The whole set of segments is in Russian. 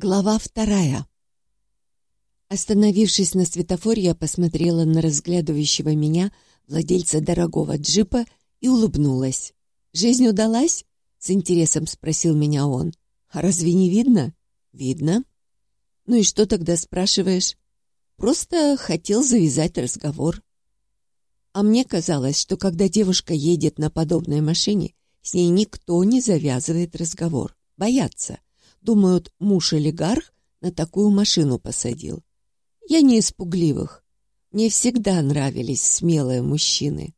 Глава вторая. Остановившись на светофоре, я посмотрела на разглядывающего меня владельца дорогого джипа и улыбнулась. «Жизнь удалась?» — с интересом спросил меня он. «А разве не видно?» «Видно». «Ну и что тогда спрашиваешь?» «Просто хотел завязать разговор». А мне казалось, что когда девушка едет на подобной машине, с ней никто не завязывает разговор. Боятся Думают, муж-олигарх на такую машину посадил. Я не из пугливых. Мне всегда нравились смелые мужчины.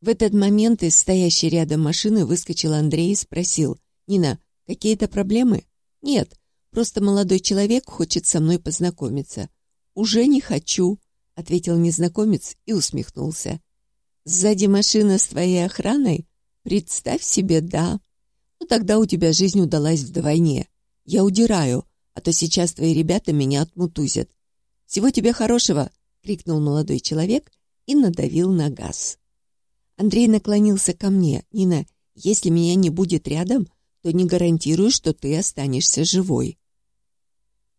В этот момент из стоящей рядом машины выскочил Андрей и спросил, «Нина, какие-то проблемы?» «Нет, просто молодой человек хочет со мной познакомиться». «Уже не хочу», — ответил незнакомец и усмехнулся. «Сзади машина с твоей охраной? Представь себе, да». Тогда у тебя жизнь удалась вдвойне. Я удираю, а то сейчас твои ребята меня отмутузят. Всего тебе хорошего!» — крикнул молодой человек и надавил на газ. Андрей наклонился ко мне. «Нина, если меня не будет рядом, то не гарантирую, что ты останешься живой».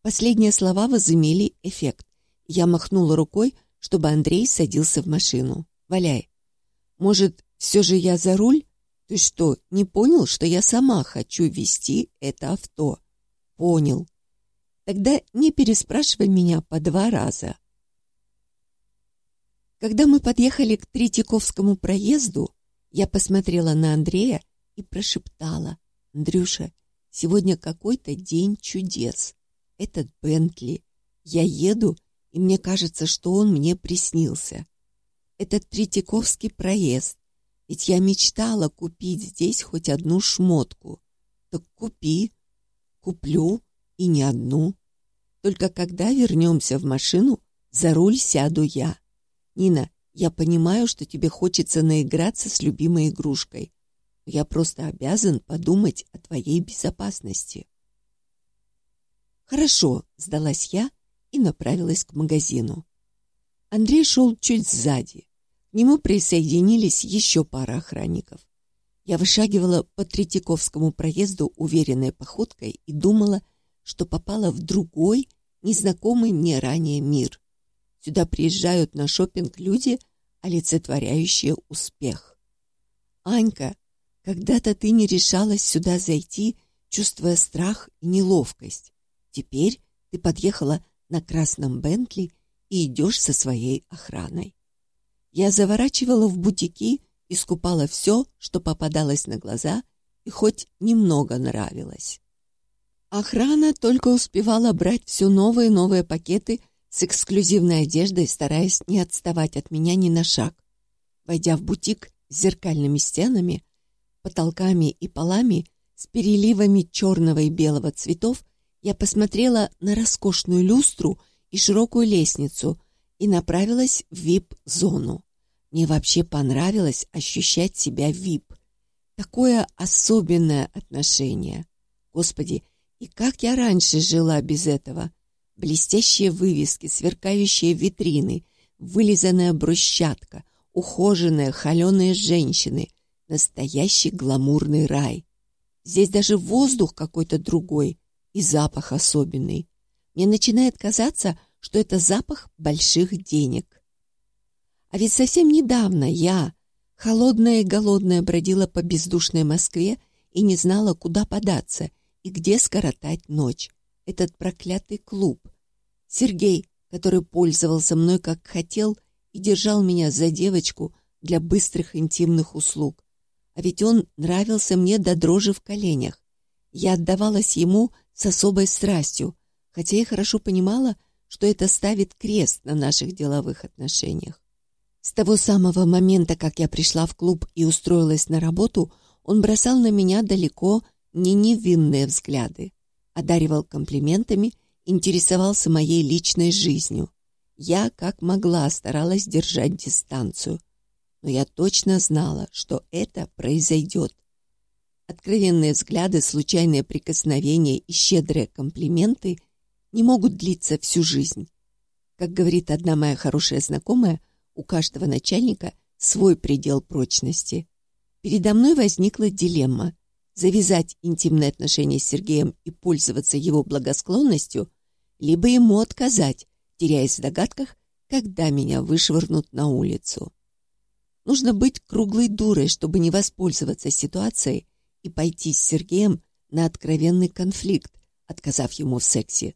Последние слова возымели эффект. Я махнула рукой, чтобы Андрей садился в машину. «Валяй. Может, все же я за руль?» Ты что, не понял, что я сама хочу вести это авто? Понял. Тогда не переспрашивай меня по два раза. Когда мы подъехали к Третьяковскому проезду, я посмотрела на Андрея и прошептала. «Андрюша, сегодня какой-то день чудес. Этот Бентли. Я еду, и мне кажется, что он мне приснился. Этот Третьяковский проезд. Ведь я мечтала купить здесь хоть одну шмотку. Так купи. Куплю и не одну. Только когда вернемся в машину, за руль сяду я. Нина, я понимаю, что тебе хочется наиграться с любимой игрушкой. Но я просто обязан подумать о твоей безопасности. Хорошо, сдалась я и направилась к магазину. Андрей шел чуть сзади нему присоединились еще пара охранников. Я вышагивала по Третьяковскому проезду уверенной походкой и думала, что попала в другой, незнакомый мне ранее мир. Сюда приезжают на шопинг люди, олицетворяющие успех. «Анька, когда-то ты не решалась сюда зайти, чувствуя страх и неловкость. Теперь ты подъехала на красном Бентли и идешь со своей охраной. Я заворачивала в бутики и скупала все, что попадалось на глаза и хоть немного нравилось. Охрана только успевала брать все новые и новые пакеты с эксклюзивной одеждой, стараясь не отставать от меня ни на шаг. Войдя в бутик с зеркальными стенами, потолками и полами, с переливами черного и белого цветов, я посмотрела на роскошную люстру и широкую лестницу и направилась в вип-зону. Мне вообще понравилось ощущать себя вип. Такое особенное отношение. Господи, и как я раньше жила без этого? Блестящие вывески, сверкающие витрины, вылизанная брусчатка, ухоженные холеные женщины. Настоящий гламурный рай. Здесь даже воздух какой-то другой и запах особенный. Мне начинает казаться, что это запах больших денег. А ведь совсем недавно я, холодная и голодная, бродила по бездушной Москве и не знала, куда податься и где скоротать ночь. Этот проклятый клуб. Сергей, который пользовался мной как хотел и держал меня за девочку для быстрых интимных услуг. А ведь он нравился мне до дрожи в коленях. Я отдавалась ему с особой страстью, хотя и хорошо понимала, что это ставит крест на наших деловых отношениях. С того самого момента, как я пришла в клуб и устроилась на работу, он бросал на меня далеко не невинные взгляды, одаривал комплиментами, интересовался моей личной жизнью. Я, как могла, старалась держать дистанцию, но я точно знала, что это произойдет. Откровенные взгляды, случайные прикосновения и щедрые комплименты не могут длиться всю жизнь. Как говорит одна моя хорошая знакомая, у каждого начальника свой предел прочности. Передо мной возникла дилемма. завязать интимные отношения с Сергеем и пользоваться его благосклонностью, либо ему отказать, теряясь в догадках, когда меня вышвырнут на улицу. Нужно быть круглой дурой, чтобы не воспользоваться ситуацией и пойти с Сергеем на откровенный конфликт, отказав ему в сексе.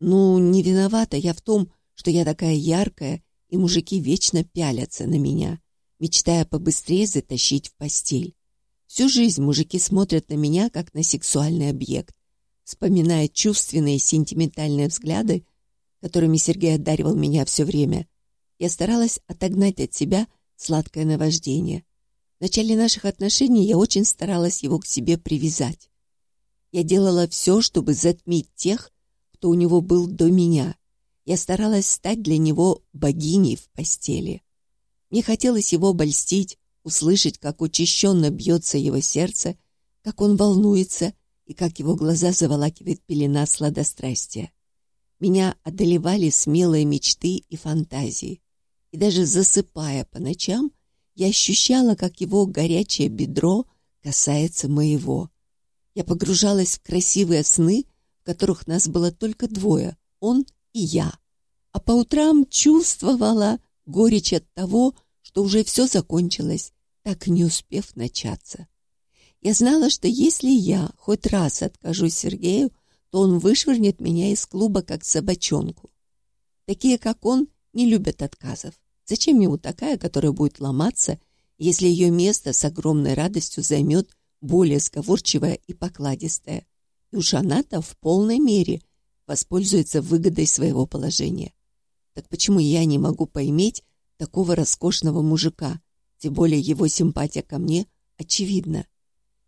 Ну, не виновата я в том, что я такая яркая, и мужики вечно пялятся на меня, мечтая побыстрее затащить в постель. Всю жизнь мужики смотрят на меня, как на сексуальный объект, вспоминая чувственные сентиментальные взгляды, которыми Сергей одаривал меня все время. Я старалась отогнать от себя сладкое наваждение. В начале наших отношений я очень старалась его к себе привязать. Я делала все, чтобы затмить тех, кто у него был до меня. Я старалась стать для него богиней в постели. Мне хотелось его обольстить, услышать, как учащенно бьется его сердце, как он волнуется и как его глаза заволакивает пелена сладострастия. Меня одолевали смелые мечты и фантазии. И даже засыпая по ночам, я ощущала, как его горячее бедро касается моего. Я погружалась в красивые сны, которых нас было только двое, он и я. А по утрам чувствовала горечь от того, что уже все закончилось, так не успев начаться. Я знала, что если я хоть раз откажусь Сергею, то он вышвырнет меня из клуба как собачонку. Такие, как он, не любят отказов. Зачем ему такая, которая будет ломаться, если ее место с огромной радостью займет более сговорчивая и покладистая? И уж она-то в полной мере воспользуется выгодой своего положения. Так почему я не могу поиметь такого роскошного мужика, тем более его симпатия ко мне очевидна.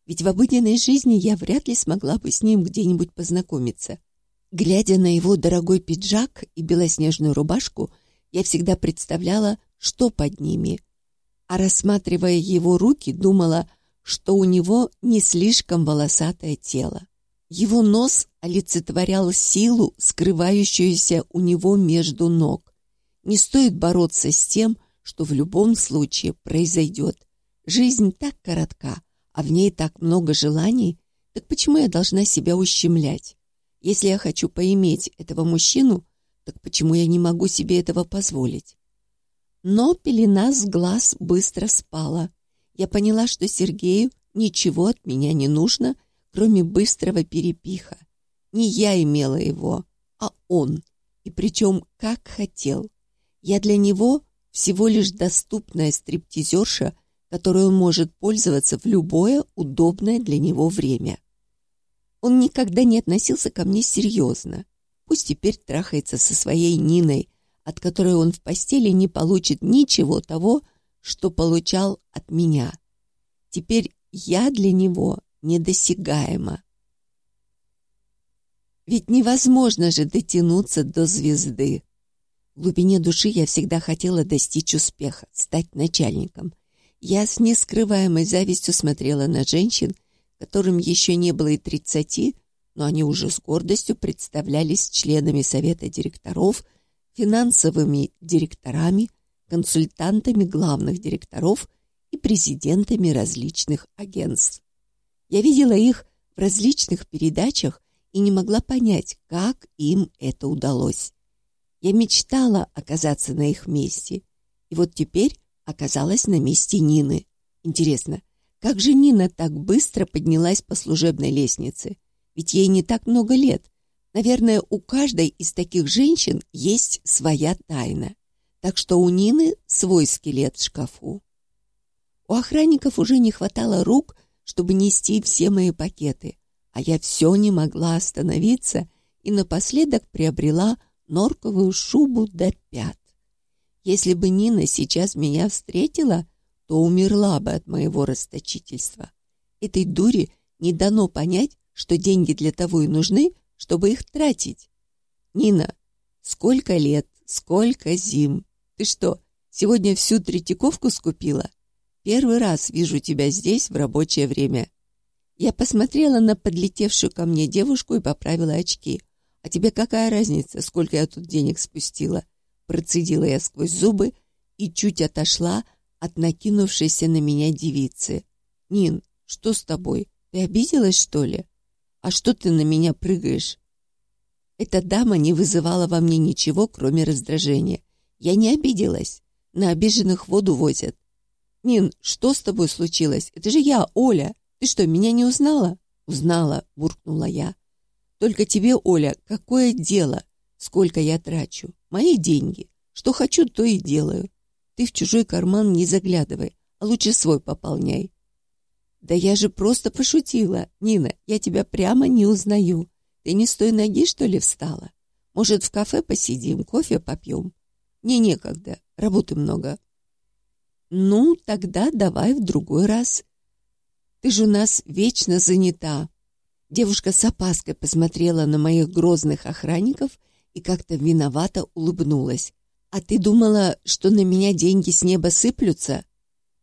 Ведь в обыденной жизни я вряд ли смогла бы с ним где-нибудь познакомиться. Глядя на его дорогой пиджак и белоснежную рубашку, я всегда представляла, что под ними. А рассматривая его руки, думала, что у него не слишком волосатое тело. Его нос олицетворял силу, скрывающуюся у него между ног. Не стоит бороться с тем, что в любом случае произойдет. Жизнь так коротка, а в ней так много желаний, так почему я должна себя ущемлять? Если я хочу поиметь этого мужчину, так почему я не могу себе этого позволить? Но пелена с глаз быстро спала. Я поняла, что Сергею ничего от меня не нужно, кроме быстрого перепиха. Не я имела его, а он, и причем как хотел. Я для него всего лишь доступная стриптизерша, которой он может пользоваться в любое удобное для него время. Он никогда не относился ко мне серьезно. Пусть теперь трахается со своей Ниной, от которой он в постели не получит ничего того, что получал от меня. Теперь я для него недосягаема. Ведь невозможно же дотянуться до звезды. В глубине души я всегда хотела достичь успеха, стать начальником. Я с нескрываемой завистью смотрела на женщин, которым еще не было и тридцати, но они уже с гордостью представлялись членами совета директоров, финансовыми директорами, консультантами главных директоров и президентами различных агентств. Я видела их в различных передачах и не могла понять, как им это удалось. Я мечтала оказаться на их месте. И вот теперь оказалась на месте Нины. Интересно, как же Нина так быстро поднялась по служебной лестнице? Ведь ей не так много лет. Наверное, у каждой из таких женщин есть своя тайна. Так что у Нины свой скелет в шкафу. У охранников уже не хватало рук, чтобы нести все мои пакеты, а я все не могла остановиться и напоследок приобрела норковую шубу до пят. Если бы Нина сейчас меня встретила, то умерла бы от моего расточительства. Этой дуре не дано понять, что деньги для того и нужны, чтобы их тратить. Нина, сколько лет, сколько зим. Ты что, сегодня всю Третьяковку скупила? Первый раз вижу тебя здесь в рабочее время. Я посмотрела на подлетевшую ко мне девушку и поправила очки. «А тебе какая разница, сколько я тут денег спустила?» Процедила я сквозь зубы и чуть отошла от накинувшейся на меня девицы. «Нин, что с тобой? Ты обиделась, что ли? А что ты на меня прыгаешь? Эта дама не вызывала во мне ничего, кроме раздражения. Я не обиделась. На обиженных воду возят. «Нин, что с тобой случилось? Это же я, Оля. Ты что, меня не узнала?» «Узнала», — буркнула я. «Только тебе, Оля, какое дело? Сколько я трачу? Мои деньги. Что хочу, то и делаю. Ты в чужой карман не заглядывай, а лучше свой пополняй». «Да я же просто пошутила. Нина, я тебя прямо не узнаю. Ты не с той ноги, что ли, встала? Может, в кафе посидим, кофе попьем? Не некогда, работы много. Ну, тогда давай в другой раз. Ты же у нас вечно занята. Девушка с опаской посмотрела на моих грозных охранников и как-то виновато улыбнулась. «А ты думала, что на меня деньги с неба сыплются?»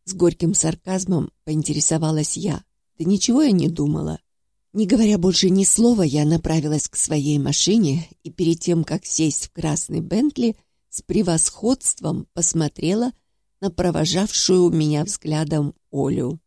С горьким сарказмом поинтересовалась я. «Да ничего я не думала. Не говоря больше ни слова, я направилась к своей машине и перед тем, как сесть в красный Бентли, с превосходством посмотрела на провожавшую меня взглядом Олю.